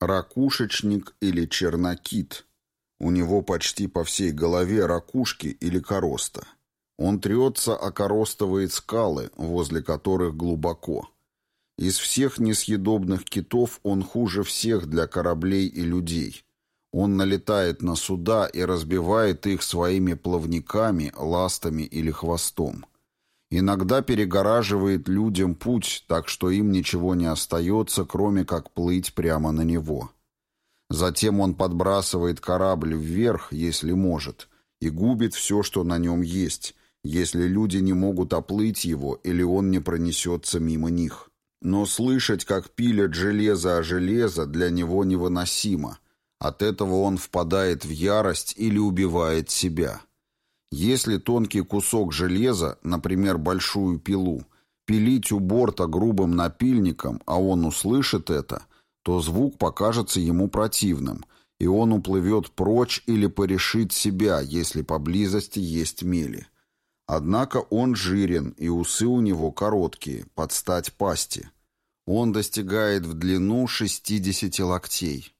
Ракушечник или чернокит. У него почти по всей голове ракушки или короста. Он трется о коростовые скалы, возле которых глубоко. Из всех несъедобных китов он хуже всех для кораблей и людей. Он налетает на суда и разбивает их своими плавниками, ластами или хвостом. Иногда перегораживает людям путь, так что им ничего не остается, кроме как плыть прямо на него. Затем он подбрасывает корабль вверх, если может, и губит все, что на нем есть, если люди не могут оплыть его или он не пронесется мимо них. Но слышать, как пилят железо о железо, для него невыносимо. От этого он впадает в ярость или убивает себя. Если тонкий кусок железа, например, большую пилу, пилить у борта грубым напильником, а он услышит это, то звук покажется ему противным, и он уплывет прочь или порешит себя, если поблизости есть мели. Однако он жирен, и усы у него короткие, под стать пасти. Он достигает в длину 60 локтей.